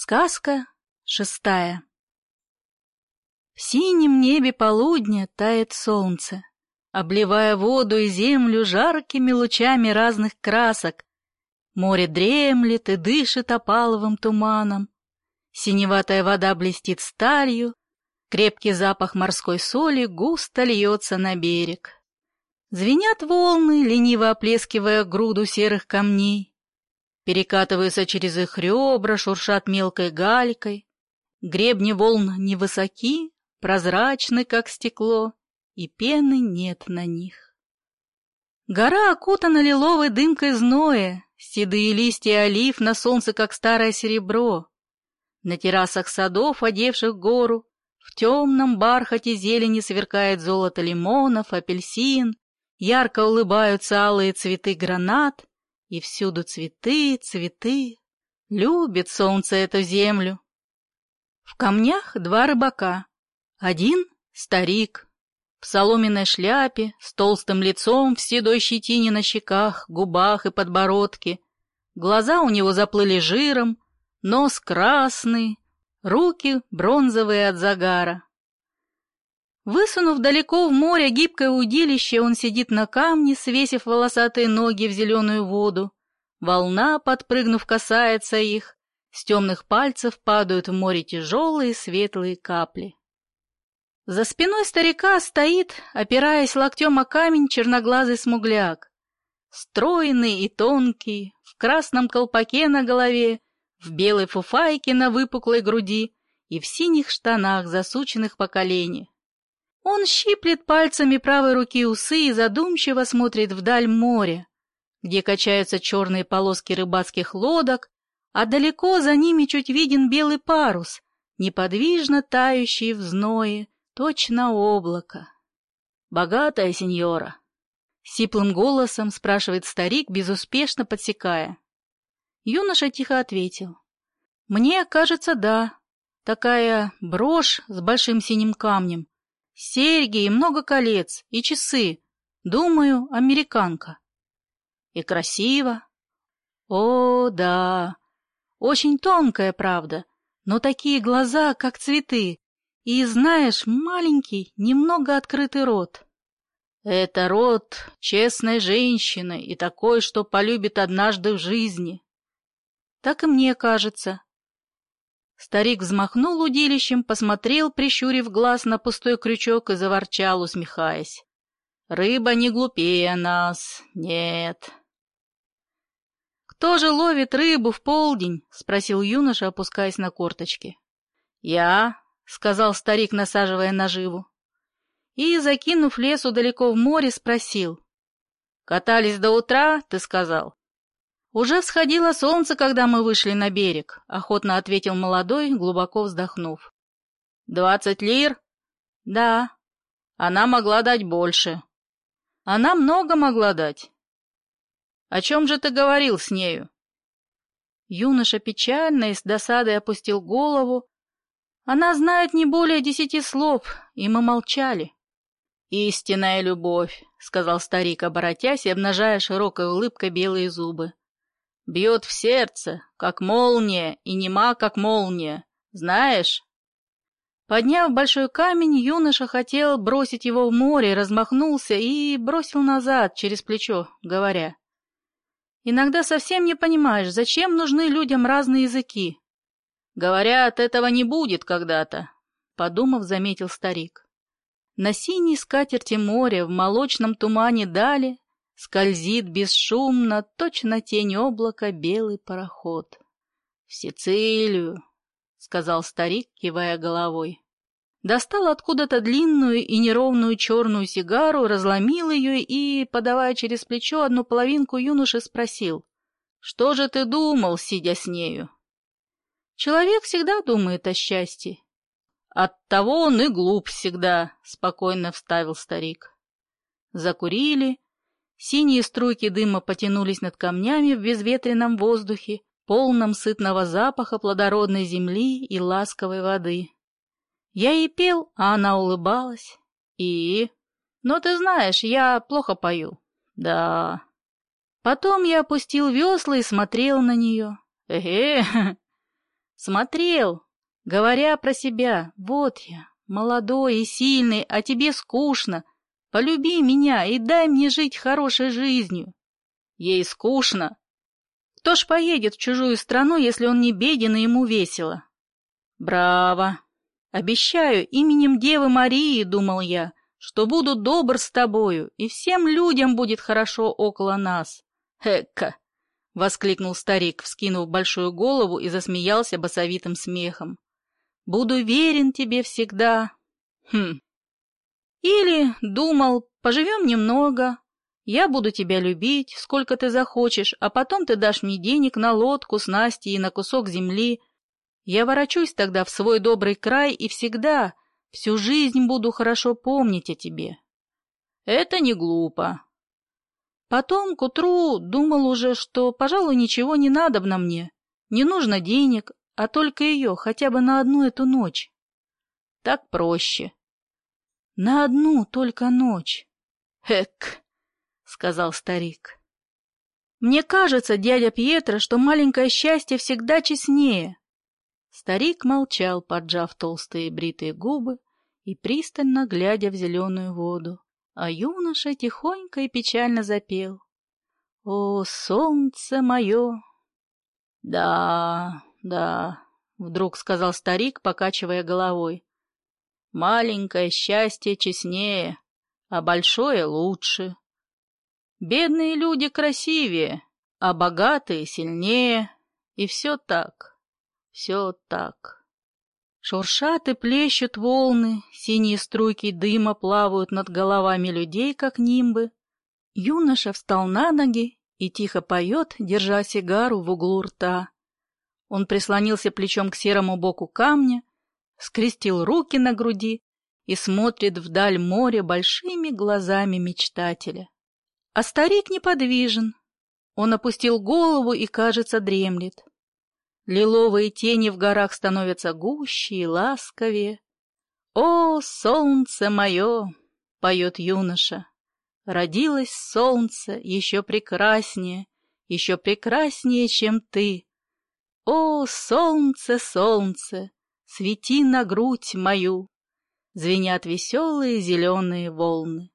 Сказка шестая В синем небе полудня тает солнце, обливая воду и землю жаркими лучами разных красок. Море дремлет и дышит опаловым туманом. Синеватая вода блестит сталью, крепкий запах морской соли густо льется на берег. Звенят волны, лениво оплескивая груду серых камней перекатываются через их ребра, шуршат мелкой галькой. Гребни волн невысоки, прозрачны, как стекло, и пены нет на них. Гора окутана лиловой дымкой зноя, седые листья олив на солнце, как старое серебро. На террасах садов, одевших гору, в темном бархате зелени сверкает золото лимонов, апельсин, ярко улыбаются алые цветы гранат, и всюду цветы, цветы. Любит солнце эту землю. В камнях два рыбака. Один — старик. В соломенной шляпе, с толстым лицом, в седой щетине на щеках, губах и подбородке. Глаза у него заплыли жиром, нос красный, руки бронзовые от загара. Высунув далеко в море гибкое удилище, он сидит на камне, свесив волосатые ноги в зеленую воду. Волна, подпрыгнув, касается их. С темных пальцев падают в море тяжелые светлые капли. За спиной старика стоит, опираясь локтем о камень, черноглазый смугляк. Стройный и тонкий, в красном колпаке на голове, в белой фуфайке на выпуклой груди и в синих штанах, засученных по колени. Он щиплет пальцами правой руки усы и задумчиво смотрит вдаль моря, где качаются черные полоски рыбацких лодок, а далеко за ними чуть виден белый парус, неподвижно тающий в зное, точно облако. «Богатая сеньора?» — сиплым голосом спрашивает старик, безуспешно подсекая. Юноша тихо ответил. «Мне кажется, да. Такая брошь с большим синим камнем, серьги и много колец, и часы. Думаю, американка. И красиво. О, да. Очень тонкая, правда, но такие глаза, как цветы. И, знаешь, маленький, немного открытый рот. Это рот честной женщины и такой, что полюбит однажды в жизни. Так и мне кажется. Старик взмахнул удилищем, посмотрел, прищурив глаз на пустой крючок и заворчал, усмехаясь. «Рыба не глупее нас, нет». «Кто же ловит рыбу в полдень?» — спросил юноша, опускаясь на корточки. «Я», — сказал старик, насаживая наживу. И, закинув лесу далеко в море, спросил. «Катались до утра, ты сказал?» «Уже всходило солнце, когда мы вышли на берег», — охотно ответил молодой, глубоко вздохнув. «Двадцать лир?» «Да». «Она могла дать больше». «Она много могла дать». «О чем же ты говорил с нею?» Юноша печально и с досадой опустил голову. «Она знает не более десяти слов, и мы молчали». «Истинная любовь», — сказал старик, оборотясь и обнажая широкой улыбкой белые зубы. Бьет в сердце, как молния, и нема, как молния. Знаешь? Подняв большой камень, юноша хотел бросить его в море, размахнулся и бросил назад, через плечо, говоря. Иногда совсем не понимаешь, зачем нужны людям разные языки. Говорят, этого не будет когда-то, подумав, заметил старик. На синей скатерти моря в молочном тумане дали Скользит бесшумно, точно тень облака, белый пароход. — В Сицилию, — сказал старик, кивая головой. Достал откуда-то длинную и неровную черную сигару, разломил ее и, подавая через плечо одну половинку, юноши спросил. — Что же ты думал, сидя с нею? — Человек всегда думает о счастье. — Оттого он и глуп всегда, — спокойно вставил старик. Закурили, Синие струйки дыма потянулись над камнями в безветренном воздухе, полном сытного запаха плодородной земли и ласковой воды. Я ей пел, а она улыбалась. И... Но ты знаешь, я плохо пою. Да. Потом я опустил весла и смотрел на нее. Эге, Смотрел, говоря про себя, вот я, молодой и сильный, а тебе скучно. Полюби меня и дай мне жить хорошей жизнью. Ей скучно. Кто ж поедет в чужую страну, если он не беден и ему весело? Браво! Обещаю именем Девы Марии, думал я, что буду добр с тобою, и всем людям будет хорошо около нас. Экка! — воскликнул старик, вскинув большую голову и засмеялся басовитым смехом. «Буду верен тебе всегда». Хм. Или думал, поживем немного, я буду тебя любить, сколько ты захочешь, а потом ты дашь мне денег на лодку, снасти и на кусок земли. Я ворочусь тогда в свой добрый край и всегда, всю жизнь буду хорошо помнить о тебе. Это не глупо. Потом к утру думал уже, что, пожалуй, ничего не надо на мне. Не нужно денег, а только ее, хотя бы на одну эту ночь. Так проще. На одну только ночь. Эк! — сказал старик. «Мне кажется, дядя Пьетро, что маленькое счастье всегда честнее». Старик молчал, поджав толстые бритые губы и пристально глядя в зеленую воду, а юноша тихонько и печально запел. «О, солнце мое!» «Да, да», — вдруг сказал старик, покачивая головой. «Маленькое счастье честнее, а большое лучше». Бедные люди красивее, а богатые сильнее. И все так, все так. Шуршат и плещут волны, синие струйки дыма плавают над головами людей, как нимбы. Юноша встал на ноги и тихо поет, держа сигару в углу рта. Он прислонился плечом к серому боку камня, скрестил руки на груди и смотрит вдаль моря большими глазами мечтателя. А старик неподвижен. Он опустил голову и, кажется, дремлет. Лиловые тени в горах становятся гуще и ласковее. «О, солнце мое!» — поет юноша. «Родилось солнце еще прекраснее, еще прекраснее, чем ты. О, солнце, солнце, свети на грудь мою!» Звенят веселые зеленые волны.